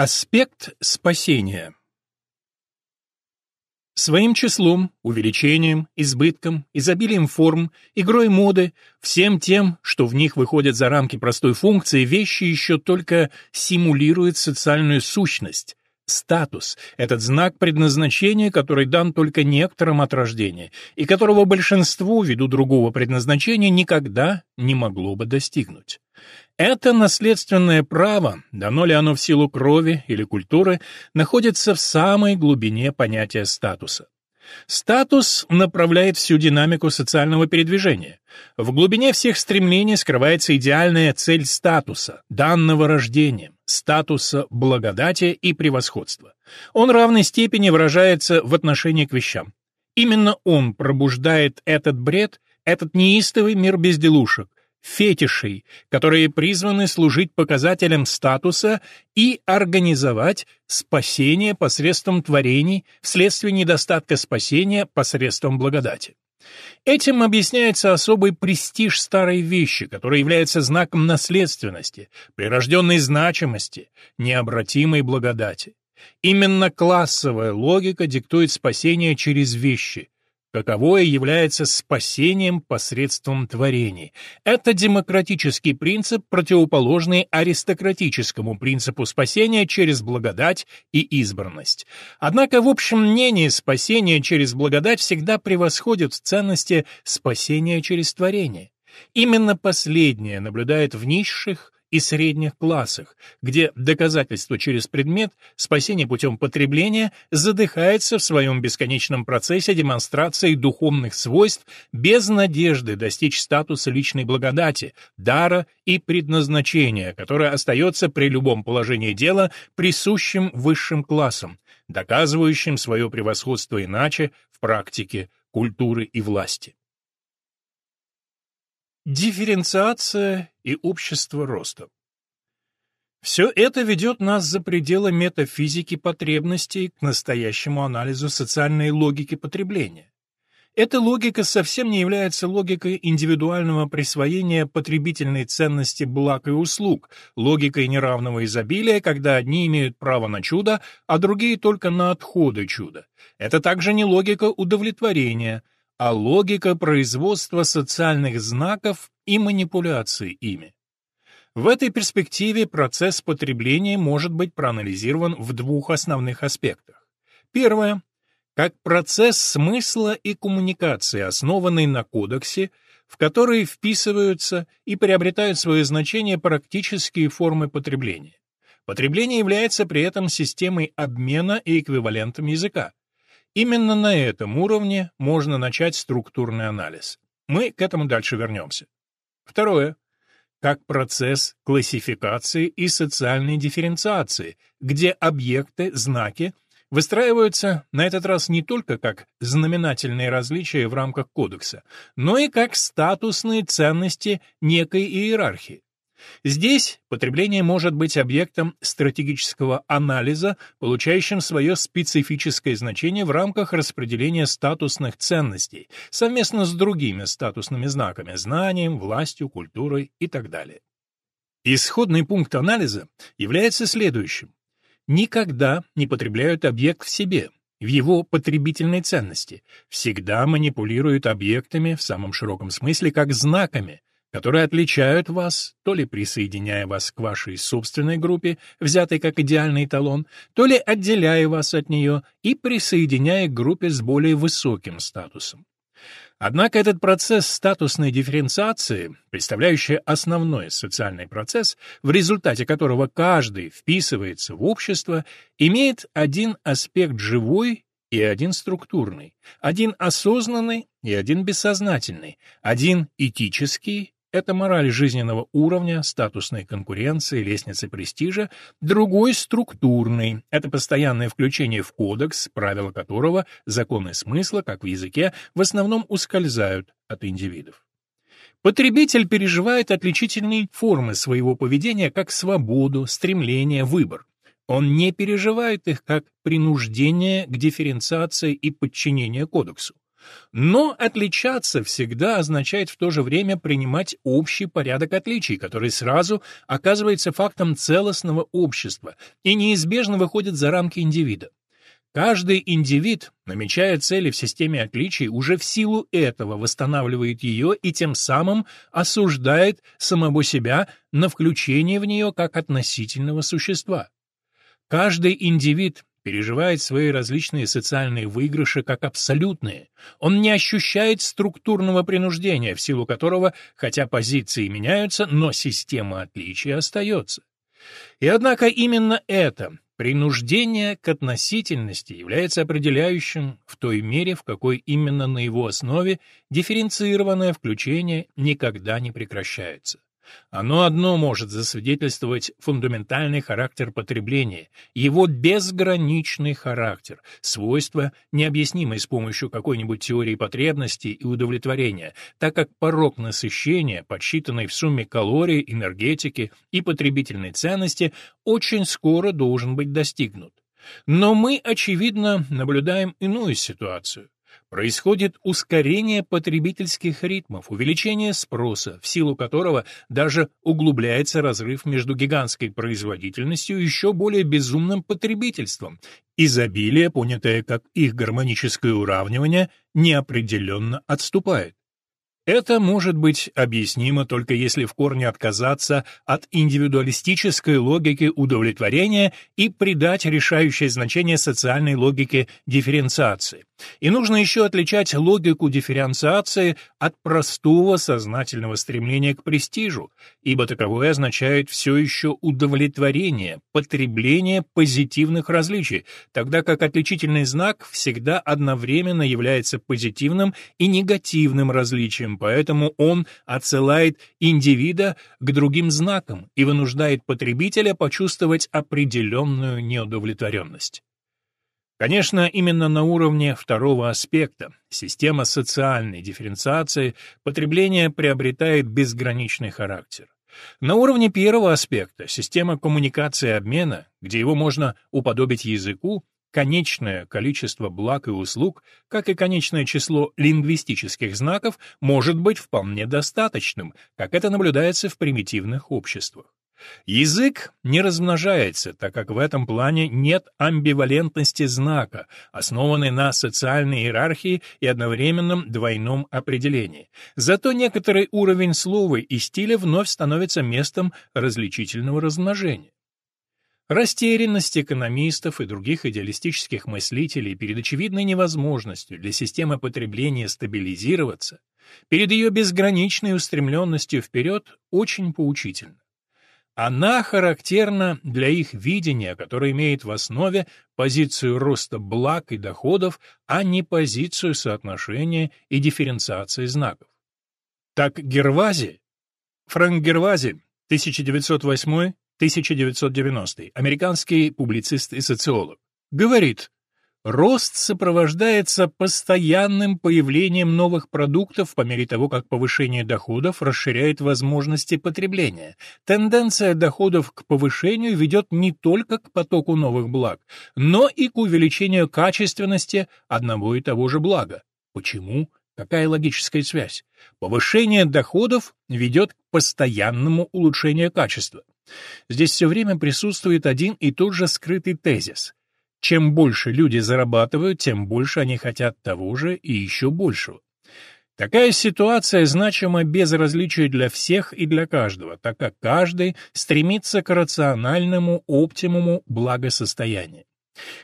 Аспект спасения. Своим числом, увеличением, избытком, изобилием форм, игрой моды, всем тем, что в них выходит за рамки простой функции, вещи еще только симулируют социальную сущность, Статус — этот знак предназначения, который дан только некоторым от рождения, и которого большинству, ввиду другого предназначения, никогда не могло бы достигнуть. Это наследственное право, дано ли оно в силу крови или культуры, находится в самой глубине понятия статуса. Статус направляет всю динамику социального передвижения. В глубине всех стремлений скрывается идеальная цель статуса, данного рождением, статуса благодати и превосходства. Он равной степени выражается в отношении к вещам. Именно он пробуждает этот бред, этот неистовый мир безделушек, фетишей, которые призваны служить показателем статуса и организовать спасение посредством творений вследствие недостатка спасения посредством благодати. Этим объясняется особый престиж старой вещи, который является знаком наследственности, прирожденной значимости, необратимой благодати. Именно классовая логика диктует спасение через вещи, каковое является спасением посредством творений. Это демократический принцип, противоположный аристократическому принципу спасения через благодать и избранность. Однако в общем мнении спасение через благодать всегда превосходит в ценности спасения через творение. Именно последнее наблюдает в низших, и средних классах, где доказательство через предмет, спасение путем потребления, задыхается в своем бесконечном процессе демонстрации духовных свойств без надежды достичь статуса личной благодати, дара и предназначения, которое остается при любом положении дела присущим высшим классам, доказывающим свое превосходство иначе в практике культуры и власти. Дифференциация и общество роста. Все это ведет нас за пределы метафизики потребностей к настоящему анализу социальной логики потребления. Эта логика совсем не является логикой индивидуального присвоения потребительной ценности благ и услуг, логикой неравного изобилия, когда одни имеют право на чудо, а другие только на отходы чуда. Это также не логика удовлетворения – а логика производства социальных знаков и манипуляции ими. В этой перспективе процесс потребления может быть проанализирован в двух основных аспектах. Первое как процесс смысла и коммуникации, основанный на кодексе, в который вписываются и приобретают свое значение практические формы потребления. Потребление является при этом системой обмена и эквивалентом языка. Именно на этом уровне можно начать структурный анализ. Мы к этому дальше вернемся. Второе. Как процесс классификации и социальной дифференциации, где объекты, знаки выстраиваются на этот раз не только как знаменательные различия в рамках кодекса, но и как статусные ценности некой иерархии. Здесь потребление может быть объектом стратегического анализа, получающим свое специфическое значение в рамках распределения статусных ценностей, совместно с другими статусными знаками – знанием, властью, культурой и так далее. Исходный пункт анализа является следующим. Никогда не потребляют объект в себе, в его потребительной ценности, всегда манипулируют объектами в самом широком смысле как знаками, которые отличают вас, то ли присоединяя вас к вашей собственной группе, взятой как идеальный эталон, то ли отделяя вас от нее и присоединяя к группе с более высоким статусом. Однако этот процесс статусной дифференциации, представляющий основной социальный процесс, в результате которого каждый вписывается в общество, имеет один аспект живой и один структурный, один осознанный и один бессознательный, один этический это мораль жизненного уровня, статусной конкуренции, лестницы престижа. Другой — структурный. Это постоянное включение в кодекс, правила которого, законы смысла, как в языке, в основном ускользают от индивидов. Потребитель переживает отличительные формы своего поведения как свободу, стремление, выбор. Он не переживает их как принуждение к дифференциации и подчинение кодексу. Но отличаться всегда означает в то же время принимать общий порядок отличий, который сразу оказывается фактом целостного общества и неизбежно выходит за рамки индивида. Каждый индивид, намечая цели в системе отличий, уже в силу этого восстанавливает ее и тем самым осуждает самого себя на включение в нее как относительного существа. Каждый индивид переживает свои различные социальные выигрыши как абсолютные. Он не ощущает структурного принуждения, в силу которого, хотя позиции меняются, но система отличия остается. И однако именно это, принуждение к относительности, является определяющим в той мере, в какой именно на его основе дифференцированное включение никогда не прекращается. Оно одно может засвидетельствовать фундаментальный характер потребления, его безграничный характер, свойства, необъяснимые с помощью какой-нибудь теории потребностей и удовлетворения, так как порог насыщения, подсчитанный в сумме калорий, энергетики и потребительной ценности, очень скоро должен быть достигнут. Но мы, очевидно, наблюдаем иную ситуацию происходит ускорение потребительских ритмов, увеличение спроса, в силу которого даже углубляется разрыв между гигантской производительностью и еще более безумным потребительством. Изобилие, понятое как их гармоническое уравнивание, неопределенно отступает. Это может быть объяснимо только если в корне отказаться от индивидуалистической логики удовлетворения и придать решающее значение социальной логике дифференциации. И нужно еще отличать логику дифференциации от простого сознательного стремления к престижу, ибо таковое означает все еще удовлетворение, потребление позитивных различий, тогда как отличительный знак всегда одновременно является позитивным и негативным различием, поэтому он отсылает индивида к другим знакам и вынуждает потребителя почувствовать определенную неудовлетворенность. Конечно, именно на уровне второго аспекта, система социальной дифференциации, потребление приобретает безграничный характер. На уровне первого аспекта, система коммуникации и обмена, где его можно уподобить языку, конечное количество благ и услуг, как и конечное число лингвистических знаков, может быть вполне достаточным, как это наблюдается в примитивных обществах. Язык не размножается, так как в этом плане нет амбивалентности знака, основанной на социальной иерархии и одновременном двойном определении. Зато некоторый уровень слова и стиля вновь становится местом различительного размножения. Растерянность экономистов и других идеалистических мыслителей перед очевидной невозможностью для системы потребления стабилизироваться, перед ее безграничной устремленностью вперед, очень поучительна. Она характерна для их видения, которое имеет в основе позицию роста благ и доходов, а не позицию соотношения и дифференциации знаков. Так Гервази, Фрэнк Гервази, 1908-1990, американский публицист и социолог, говорит, Рост сопровождается постоянным появлением новых продуктов по мере того, как повышение доходов расширяет возможности потребления. Тенденция доходов к повышению ведет не только к потоку новых благ, но и к увеличению качественности одного и того же блага. Почему? Какая логическая связь? Повышение доходов ведет к постоянному улучшению качества. Здесь все время присутствует один и тот же скрытый тезис. Чем больше люди зарабатывают, тем больше они хотят того же и еще большего. Такая ситуация значима без различия для всех и для каждого, так как каждый стремится к рациональному оптимуму благосостояния.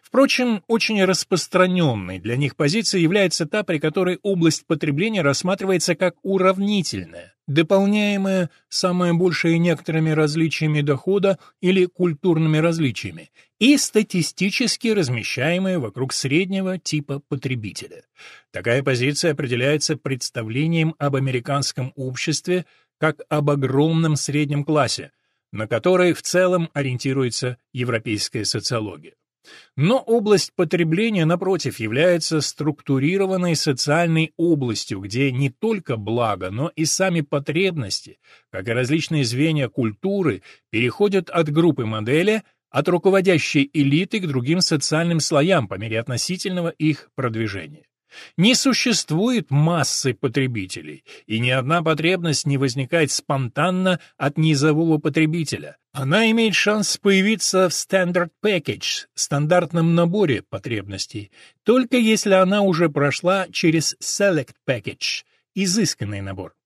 Впрочем, очень распространенной для них позицией является та, при которой область потребления рассматривается как уравнительная, дополняемая самое большее некоторыми различиями дохода или культурными различиями, и статистически размещаемая вокруг среднего типа потребителя. Такая позиция определяется представлением об американском обществе как об огромном среднем классе, на который в целом ориентируется европейская социология. Но область потребления, напротив, является структурированной социальной областью, где не только благо, но и сами потребности, как и различные звенья культуры, переходят от группы модели, от руководящей элиты к другим социальным слоям по мере относительного их продвижения. Не существует массы потребителей, и ни одна потребность не возникает спонтанно от низового потребителя. Она имеет шанс появиться в Standard Package, стандартном наборе потребностей, только если она уже прошла через Select Package, изысканный набор.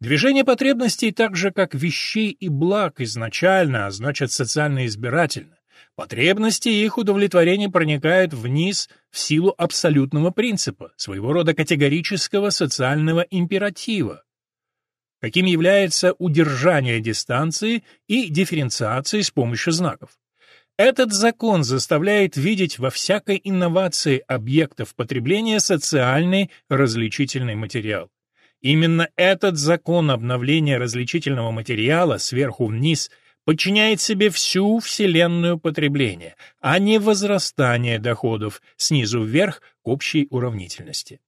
Движение потребностей, так же как вещей и благ изначально, а значит социально избирательно. Потребности и их удовлетворение проникают вниз в силу абсолютного принципа, своего рода категорического социального императива, каким является удержание дистанции и дифференциации с помощью знаков. Этот закон заставляет видеть во всякой инновации объектов потребления социальный различительный материал. Именно этот закон обновления различительного материала сверху вниз подчиняет себе всю вселенную потребления, а не возрастание доходов снизу вверх к общей уравнительности.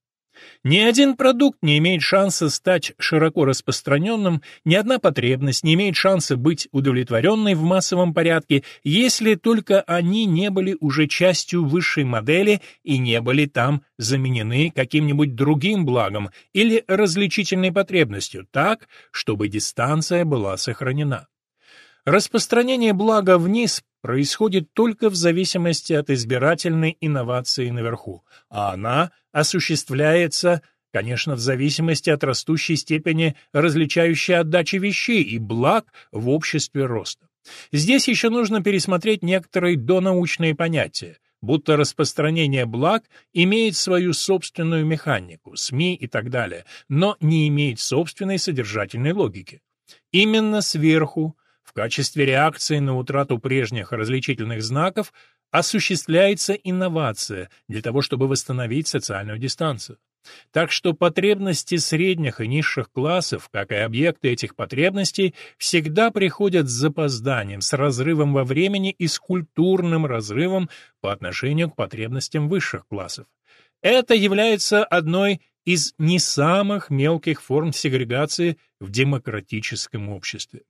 Ни один продукт не имеет шанса стать широко распространенным, ни одна потребность не имеет шанса быть удовлетворенной в массовом порядке, если только они не были уже частью высшей модели и не были там заменены каким-нибудь другим благом или различительной потребностью, так, чтобы дистанция была сохранена. Распространение блага вниз происходит только в зависимости от избирательной инновации наверху, а она осуществляется, конечно, в зависимости от растущей степени различающей отдачи вещей и благ в обществе роста. Здесь еще нужно пересмотреть некоторые донаучные понятия, будто распространение благ имеет свою собственную механику, СМИ и так далее, но не имеет собственной содержательной логики. Именно сверху, в качестве реакции на утрату прежних различительных знаков осуществляется инновация для того, чтобы восстановить социальную дистанцию. Так что потребности средних и низших классов, как и объекты этих потребностей, всегда приходят с запозданием, с разрывом во времени и с культурным разрывом по отношению к потребностям высших классов. Это является одной из не самых мелких форм сегрегации в демократическом обществе.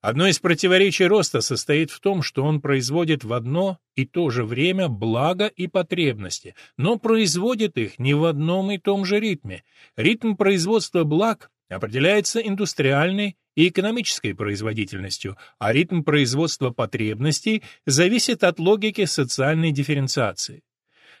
Одно из противоречий роста состоит в том, что он производит в одно и то же время благо и потребности, но производит их не в одном и том же ритме. Ритм производства благ определяется индустриальной и экономической производительностью, а ритм производства потребностей зависит от логики социальной дифференциации.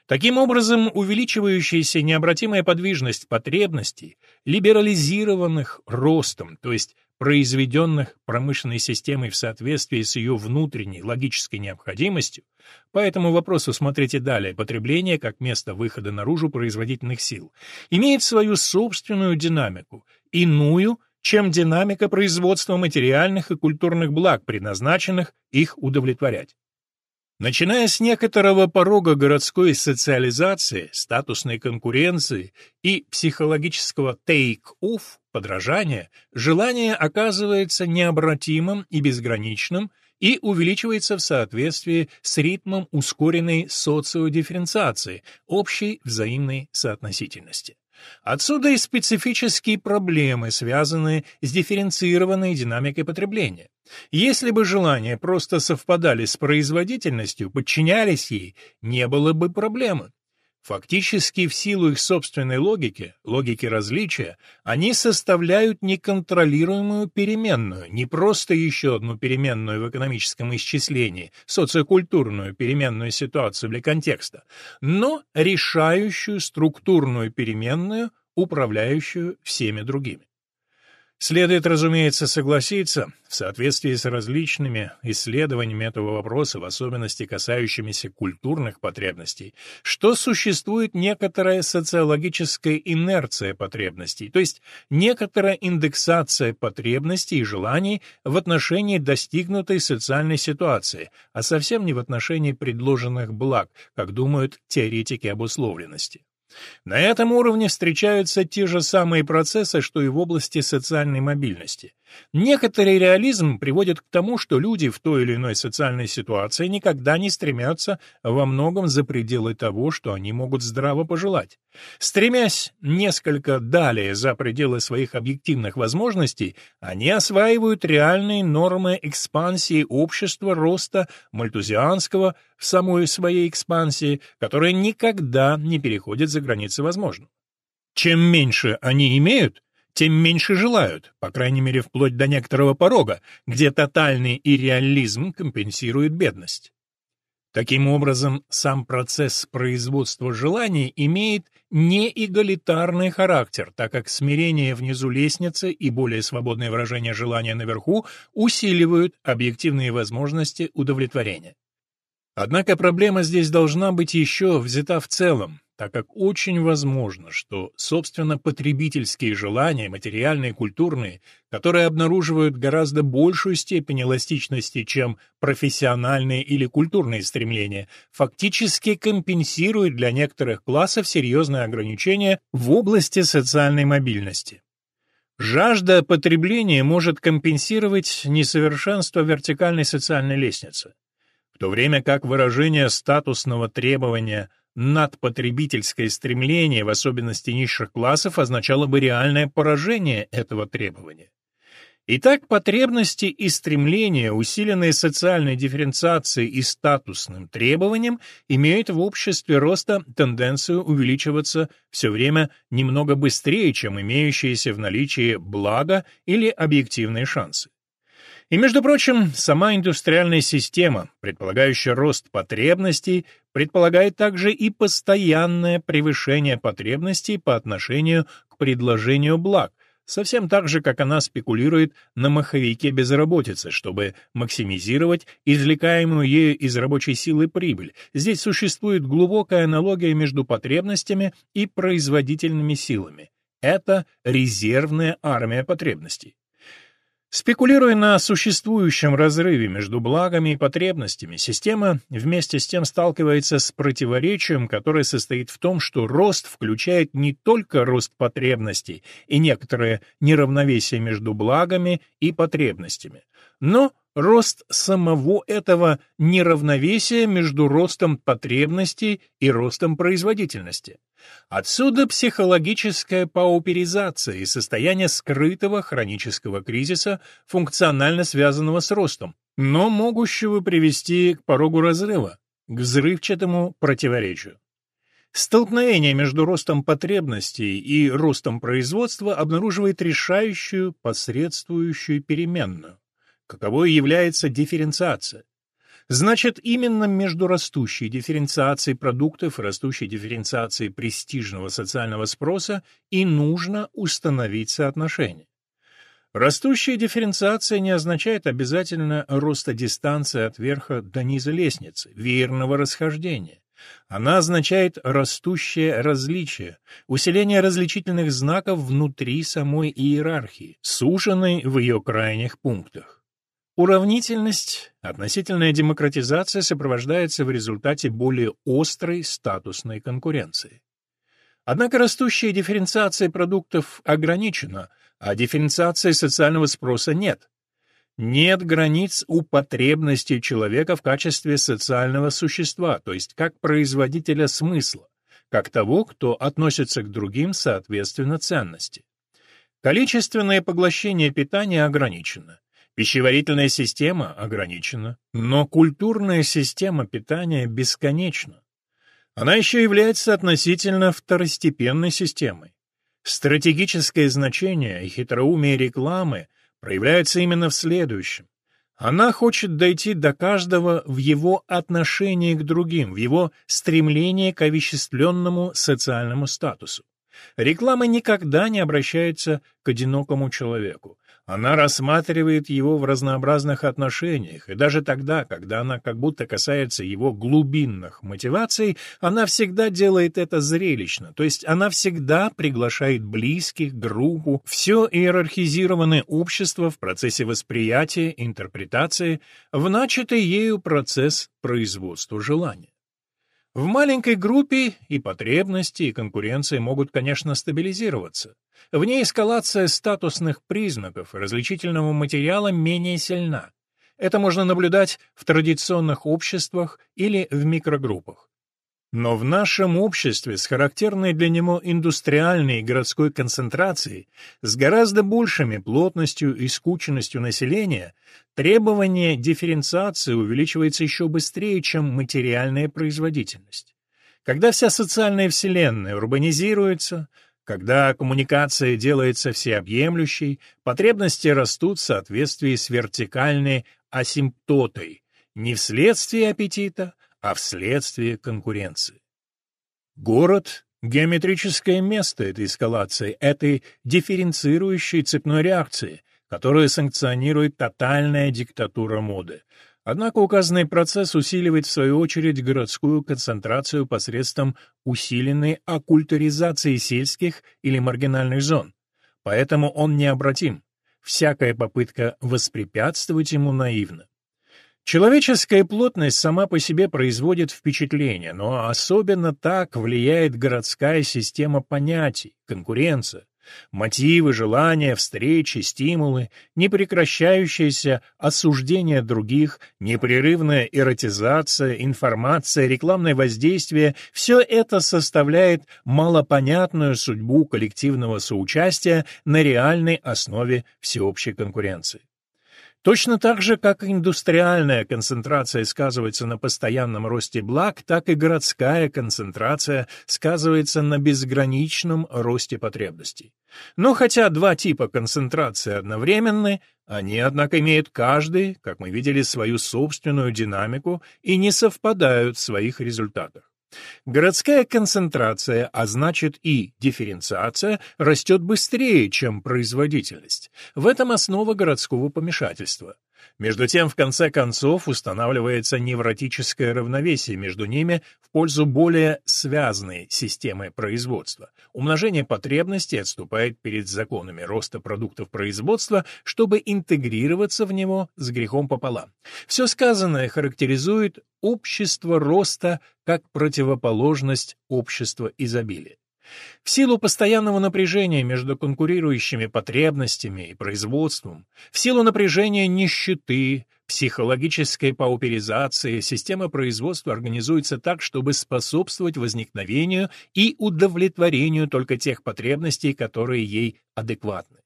Таким образом, увеличивающаяся необратимая подвижность потребностей, либерализированных ростом, то есть произведенных промышленной системой в соответствии с ее внутренней логической необходимостью, по этому вопросу смотрите далее, потребление как место выхода наружу производительных сил, имеет свою собственную динамику, иную, чем динамика производства материальных и культурных благ, предназначенных их удовлетворять. Начиная с некоторого порога городской социализации, статусной конкуренции и психологического take-off, подражания, желание оказывается необратимым и безграничным и увеличивается в соответствии с ритмом ускоренной социодифференциации, общей взаимной соотносительности. Отсюда и специфические проблемы, связанные с дифференцированной динамикой потребления. Если бы желания просто совпадали с производительностью, подчинялись ей, не было бы проблемы. Фактически, в силу их собственной логики, логики различия, они составляют неконтролируемую переменную, не просто еще одну переменную в экономическом исчислении, социокультурную переменную ситуацию для контекста, но решающую структурную переменную, управляющую всеми другими. Следует, разумеется, согласиться, в соответствии с различными исследованиями этого вопроса, в особенности касающимися культурных потребностей, что существует некоторая социологическая инерция потребностей, то есть некоторая индексация потребностей и желаний в отношении достигнутой социальной ситуации, а совсем не в отношении предложенных благ, как думают теоретики обусловленности. На этом уровне встречаются те же самые процессы, что и в области социальной мобильности. Некоторый реализм приводит к тому, что люди в той или иной социальной ситуации никогда не стремятся во многом за пределы того, что они могут здраво пожелать. Стремясь несколько далее за пределы своих объективных возможностей, они осваивают реальные нормы экспансии общества, роста мальтузианского в самой своей экспансии, которая никогда не переходит за границы возможного. Чем меньше они имеют, тем меньше желают, по крайней мере вплоть до некоторого порога, где тотальный ирреализм компенсирует бедность. Таким образом, сам процесс производства желаний имеет неэгалитарный характер, так как смирение внизу лестницы и более свободное выражение желания наверху усиливают объективные возможности удовлетворения. Однако проблема здесь должна быть еще взята в целом, так как очень возможно, что, собственно, потребительские желания, материальные культурные, которые обнаруживают гораздо большую степень эластичности, чем профессиональные или культурные стремления, фактически компенсируют для некоторых классов серьезные ограничения в области социальной мобильности. Жажда потребления может компенсировать несовершенство вертикальной социальной лестницы, в то время как выражение статусного требования – надпотребительское стремление, в особенности низших классов, означало бы реальное поражение этого требования. Итак, потребности и стремления, усиленные социальной дифференциацией и статусным требованием, имеют в обществе роста тенденцию увеличиваться все время немного быстрее, чем имеющиеся в наличии блага или объективные шансы. И, между прочим, сама индустриальная система, предполагающая рост потребностей, предполагает также и постоянное превышение потребностей по отношению к предложению благ, совсем так же, как она спекулирует на маховике безработицы, чтобы максимизировать извлекаемую ею из рабочей силы прибыль. Здесь существует глубокая аналогия между потребностями и производительными силами. Это резервная армия потребностей. Спекулируя на существующем разрыве между благами и потребностями, система вместе с тем сталкивается с противоречием, которое состоит в том, что рост включает не только рост потребностей и некоторое неравновесие между благами и потребностями, но рост самого этого неравновесия между ростом потребностей и ростом производительности. Отсюда психологическая пауперизация и состояние скрытого хронического кризиса, функционально связанного с ростом, но могущего привести к порогу разрыва, к взрывчатому противоречию. Столкновение между ростом потребностей и ростом производства обнаруживает решающую посредствующую переменную, каковой является дифференциация. Значит, именно между растущей дифференциацией продуктов и растущей дифференциацией престижного социального спроса и нужно установить соотношение. Растущая дифференциация не означает обязательно роста дистанции от верха до низа лестницы, верного расхождения. Она означает растущее различие, усиление различительных знаков внутри самой иерархии, суженной в ее крайних пунктах. Уравнительность, относительная демократизация сопровождается в результате более острой статусной конкуренции. Однако растущая дифференциация продуктов ограничена, а дифференциации социального спроса нет. Нет границ у потребностей человека в качестве социального существа, то есть как производителя смысла, как того, кто относится к другим соответственно ценности. Количественное поглощение питания ограничено. Пищеварительная система ограничена, но культурная система питания бесконечна. Она еще является относительно второстепенной системой. Стратегическое значение и хитроумие рекламы проявляются именно в следующем. Она хочет дойти до каждого в его отношении к другим, в его стремлении к овеществленному социальному статусу. Реклама никогда не обращается к одинокому человеку. Она рассматривает его в разнообразных отношениях, и даже тогда, когда она как будто касается его глубинных мотиваций, она всегда делает это зрелищно, то есть она всегда приглашает близких, группу, все иерархизированное общество в процессе восприятия, интерпретации, в начатый ею процесс производства желания. В маленькой группе и потребности, и конкуренция могут, конечно, стабилизироваться. В ней эскалация статусных признаков различительного материала менее сильна. Это можно наблюдать в традиционных обществах или в микрогруппах. Но в нашем обществе с характерной для него индустриальной и городской концентрацией, с гораздо большими плотностью и скученностью населения, требование дифференциации увеличивается еще быстрее, чем материальная производительность. Когда вся социальная вселенная урбанизируется, когда коммуникация делается всеобъемлющей, потребности растут в соответствии с вертикальной асимптотой, не вследствие аппетита, а вследствие конкуренции. Город — геометрическое место этой эскалации, этой дифференцирующей цепной реакции, которая санкционирует тотальная диктатура моды. Однако указанный процесс усиливает в свою очередь городскую концентрацию посредством усиленной оккультуризации сельских или маргинальных зон. Поэтому он необратим. Всякая попытка воспрепятствовать ему наивна. Человеческая плотность сама по себе производит впечатление, но особенно так влияет городская система понятий, конкуренция, мотивы, желания, встречи, стимулы, непрекращающееся осуждение других, непрерывная эротизация, информация, рекламное воздействие — все это составляет малопонятную судьбу коллективного соучастия на реальной основе всеобщей конкуренции. Точно так же, как индустриальная концентрация сказывается на постоянном росте благ, так и городская концентрация сказывается на безграничном росте потребностей. Но хотя два типа концентрации одновременны, они, однако, имеют каждый, как мы видели, свою собственную динамику и не совпадают в своих результатах. Городская концентрация, а значит и дифференциация, растет быстрее, чем производительность. В этом основа городского помешательства. Между тем, в конце концов, устанавливается невротическое равновесие между ними в пользу более связанной системы производства. Умножение потребностей отступает перед законами роста продуктов производства, чтобы интегрироваться в него с грехом пополам. Все сказанное характеризует общество роста как противоположность общества изобилия. В силу постоянного напряжения между конкурирующими потребностями и производством, в силу напряжения нищеты, психологической пауперизации, система производства организуется так, чтобы способствовать возникновению и удовлетворению только тех потребностей, которые ей адекватны.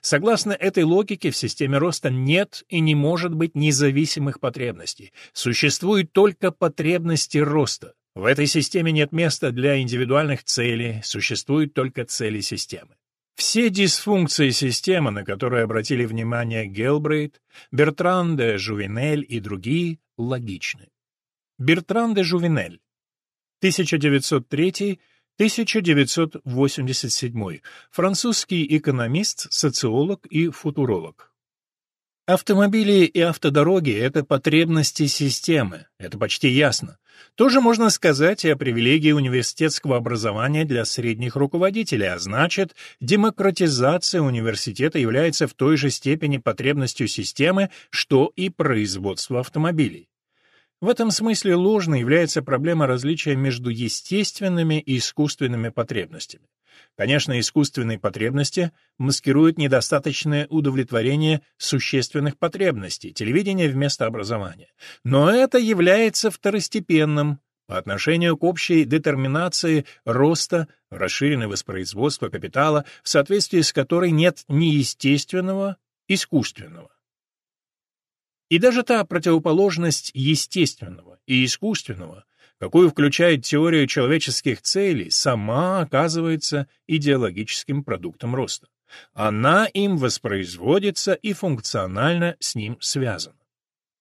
Согласно этой логике, в системе роста нет и не может быть независимых потребностей. Существуют только потребности роста. В этой системе нет места для индивидуальных целей, существуют только цели системы. Все дисфункции системы, на которые обратили внимание Гелбрейт, Бертран де Жувенель и другие, логичны. Бертран де Жувенель, 1903-1987, французский экономист, социолог и футуролог. Автомобили и автодороги — это потребности системы, это почти ясно. Тоже можно сказать и о привилегии университетского образования для средних руководителей, а значит, демократизация университета является в той же степени потребностью системы, что и производство автомобилей. В этом смысле ложной является проблема различия между естественными и искусственными потребностями. Конечно, искусственные потребности маскируют недостаточное удовлетворение существенных потребностей, телевидение вместо образования. Но это является второстепенным по отношению к общей детерминации роста, расширенной воспроизводства капитала, в соответствии с которой нет ни естественного, искусственного. И даже та противоположность естественного и искусственного, какую включает теория человеческих целей, сама оказывается идеологическим продуктом роста. Она им воспроизводится и функционально с ним связана.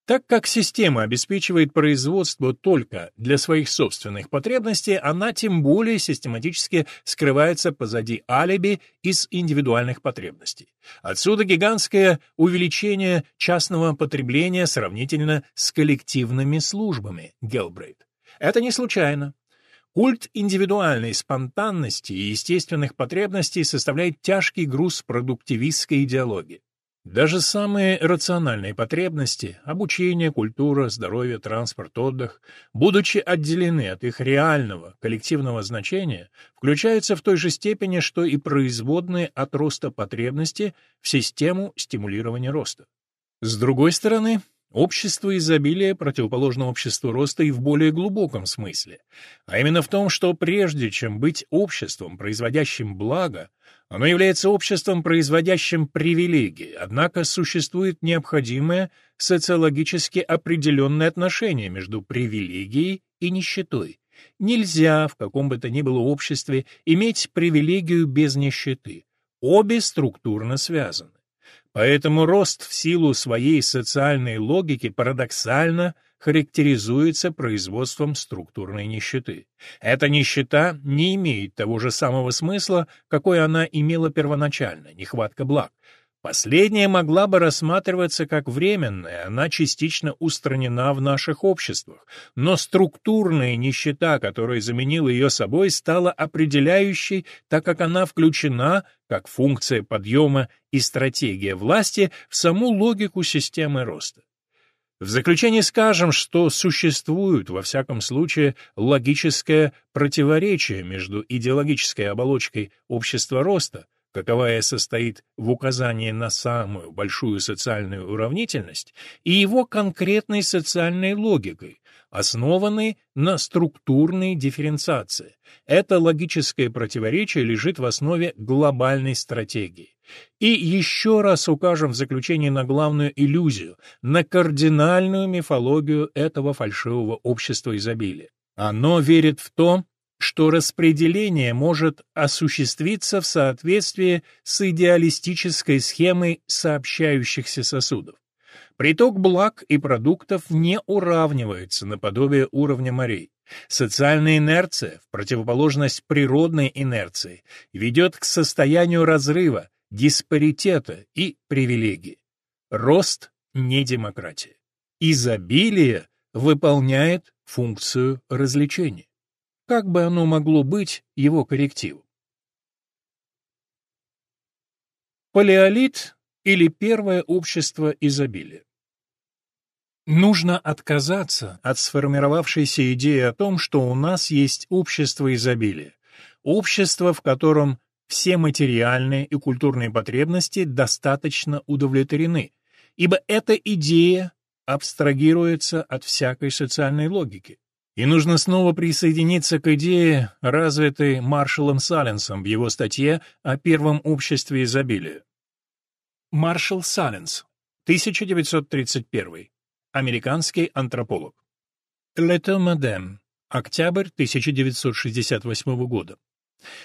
Так как система обеспечивает производство только для своих собственных потребностей, она тем более систематически скрывается позади алиби из индивидуальных потребностей. Отсюда гигантское увеличение частного потребления сравнительно с коллективными службами Гелбрейт. Это не случайно. Культ индивидуальной спонтанности и естественных потребностей составляет тяжкий груз продуктивистской идеологии. Даже самые рациональные потребности – обучение, культура, здоровье, транспорт, отдых – будучи отделены от их реального, коллективного значения, включаются в той же степени, что и производные от роста потребности в систему стимулирования роста. С другой стороны, Общество изобилия противоположно обществу роста и в более глубоком смысле, а именно в том, что прежде чем быть обществом, производящим благо, оно является обществом, производящим привилегии, однако существует необходимое социологически определенное отношение между привилегией и нищетой. Нельзя в каком бы то ни было обществе иметь привилегию без нищеты. Обе структурно связаны. Поэтому рост в силу своей социальной логики парадоксально характеризуется производством структурной нищеты. Эта нищета не имеет того же самого смысла, какой она имела первоначально, нехватка благ. Последняя могла бы рассматриваться как временная, она частично устранена в наших обществах, но структурная нищета, которая заменила ее собой, стала определяющей, так как она включена, как функция подъема и стратегия власти, в саму логику системы роста. В заключение скажем, что существует, во всяком случае, логическое противоречие между идеологической оболочкой общества роста, каковая состоит в указании на самую большую социальную уравнительность, и его конкретной социальной логикой, основанной на структурной дифференциации. Это логическое противоречие лежит в основе глобальной стратегии. И еще раз укажем в заключении на главную иллюзию, на кардинальную мифологию этого фальшивого общества изобилия. Оно верит в то, что распределение может осуществиться в соответствии с идеалистической схемой сообщающихся сосудов. Приток благ и продуктов не уравнивается наподобие уровня морей. Социальная инерция, в противоположность природной инерции, ведет к состоянию разрыва, диспаритета и привилегии. Рост – не демократия. Изобилие выполняет функцию развлечения. Как бы оно могло быть его коррективом? Палеолит или первое общество изобилия? Нужно отказаться от сформировавшейся идеи о том, что у нас есть общество изобилия, общество, в котором все материальные и культурные потребности достаточно удовлетворены, ибо эта идея абстрагируется от всякой социальной логики. И нужно снова присоединиться к идее, развитой Маршалом Саленсом в его статье о первом обществе изобилия. Маршал Саленс, 1931, американский антрополог. Лето Мадем, октябрь 1968 года.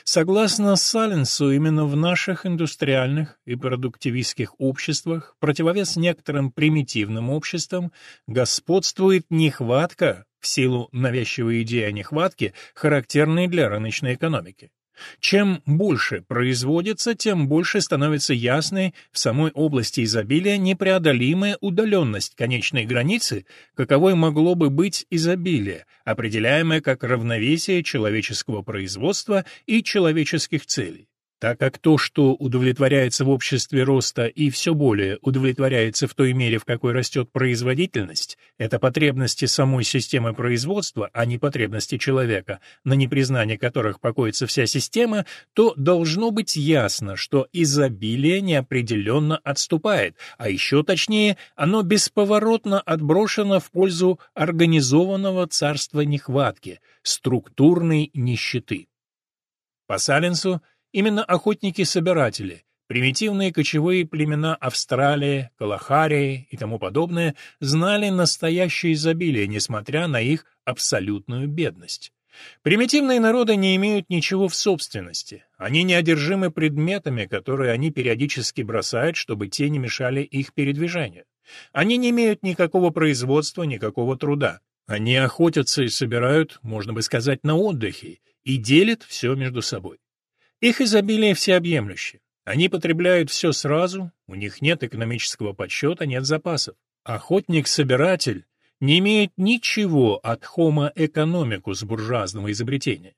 Согласно Саленсу, именно в наших индустриальных и продуктивистских обществах, противовес некоторым примитивным обществам, господствует нехватка в силу навязчивой идеи о нехватке, характерной для рыночной экономики. Чем больше производится, тем больше становится ясной в самой области изобилия непреодолимая удаленность конечной границы, каковой могло бы быть изобилие, определяемое как равновесие человеческого производства и человеческих целей так как то, что удовлетворяется в обществе роста и все более удовлетворяется в той мере, в какой растет производительность, это потребности самой системы производства, а не потребности человека, на непризнание которых покоится вся система, то должно быть ясно, что изобилие неопределенно отступает, а еще точнее, оно бесповоротно отброшено в пользу организованного царства нехватки, структурной нищеты. По Саленсу, Именно охотники-собиратели, примитивные кочевые племена Австралии, Калахарии и тому подобное знали настоящее изобилие, несмотря на их абсолютную бедность. Примитивные народы не имеют ничего в собственности. Они неодержимы предметами, которые они периодически бросают, чтобы те не мешали их передвижению. Они не имеют никакого производства, никакого труда. Они охотятся и собирают, можно бы сказать, на отдыхе, и делят все между собой. Их изобилие всеобъемлюще. Они потребляют все сразу, у них нет экономического подсчета, нет запасов. Охотник-собиратель не имеет ничего от homo economicus буржуазного изобретения.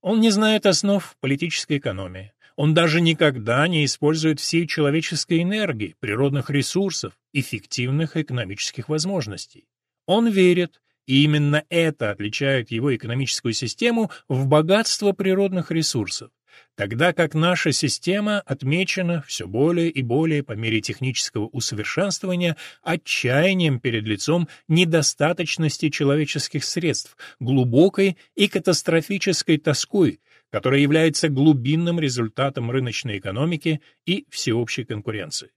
Он не знает основ политической экономии. Он даже никогда не использует всей человеческой энергии, природных ресурсов, эффективных экономических возможностей. Он верит, и именно это отличает его экономическую систему в богатство природных ресурсов, тогда как наша система отмечена все более и более по мере технического усовершенствования отчаянием перед лицом недостаточности человеческих средств, глубокой и катастрофической тоской, которая является глубинным результатом рыночной экономики и всеобщей конкуренции.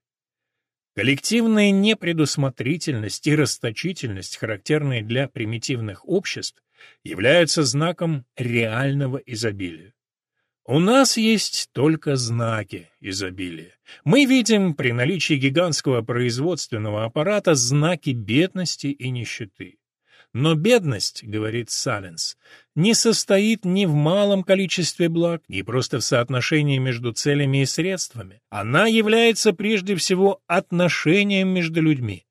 Коллективная непредусмотрительность и расточительность, характерные для примитивных обществ, являются знаком реального изобилия. У нас есть только знаки изобилия. Мы видим при наличии гигантского производственного аппарата знаки бедности и нищеты. Но бедность, говорит Саленс, не состоит ни в малом количестве благ, ни просто в соотношении между целями и средствами. Она является прежде всего отношением между людьми.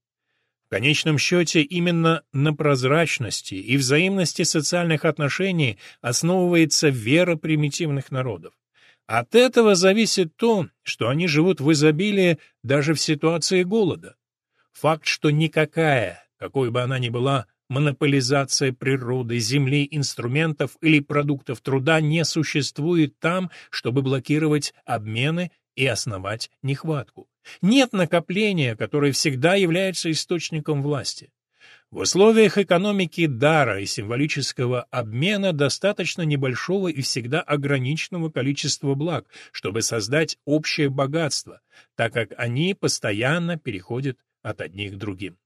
Конечном счете именно на прозрачности и взаимности социальных отношений основывается вера примитивных народов. От этого зависит то, что они живут в изобилии даже в ситуации голода. Факт, что никакая, какой бы она ни была, монополизация природы, земли, инструментов или продуктов труда не существует там, чтобы блокировать обмены и основать нехватку. Нет накопления, которое всегда является источником власти. В условиях экономики дара и символического обмена достаточно небольшого и всегда ограниченного количества благ, чтобы создать общее богатство, так как они постоянно переходят от одних к другим.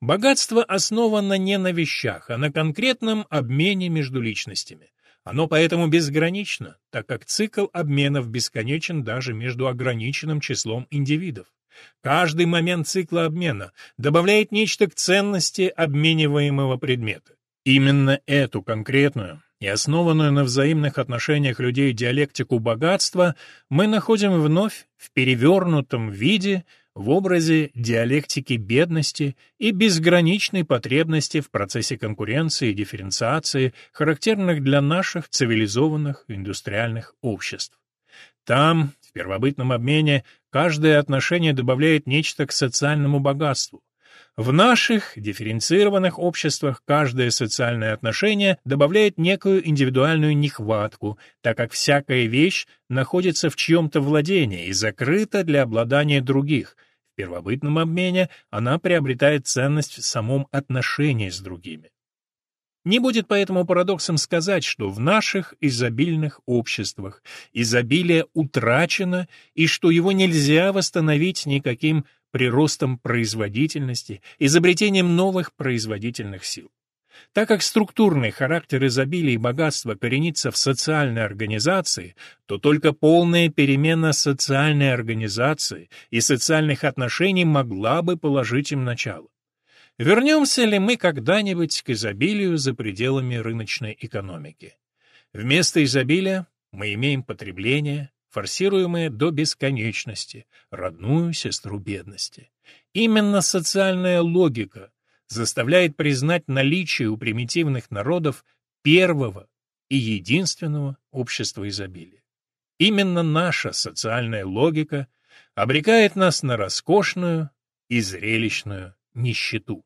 Богатство основано не на вещах, а на конкретном обмене между личностями. Оно поэтому безгранично, так как цикл обменов бесконечен даже между ограниченным числом индивидов. Каждый момент цикла обмена добавляет нечто к ценности обмениваемого предмета. Именно эту конкретную и основанную на взаимных отношениях людей диалектику богатства мы находим вновь в перевернутом виде в образе диалектики бедности и безграничной потребности в процессе конкуренции и дифференциации, характерных для наших цивилизованных индустриальных обществ. Там, в первобытном обмене, каждое отношение добавляет нечто к социальному богатству. В наших дифференцированных обществах каждое социальное отношение добавляет некую индивидуальную нехватку, так как всякая вещь находится в чьем-то владении и закрыта для обладания других, первобытном обмене она приобретает ценность в самом отношении с другими. Не будет поэтому парадоксом сказать, что в наших изобильных обществах изобилие утрачено и что его нельзя восстановить никаким приростом производительности, изобретением новых производительных сил. Так как структурный характер изобилия и богатства коренится в социальной организации, то только полная перемена социальной организации и социальных отношений могла бы положить им начало. Вернемся ли мы когда-нибудь к изобилию за пределами рыночной экономики? Вместо изобилия мы имеем потребление, форсируемое до бесконечности, родную сестру бедности. Именно социальная логика заставляет признать наличие у примитивных народов первого и единственного общества изобилия. Именно наша социальная логика обрекает нас на роскошную и зрелищную нищету.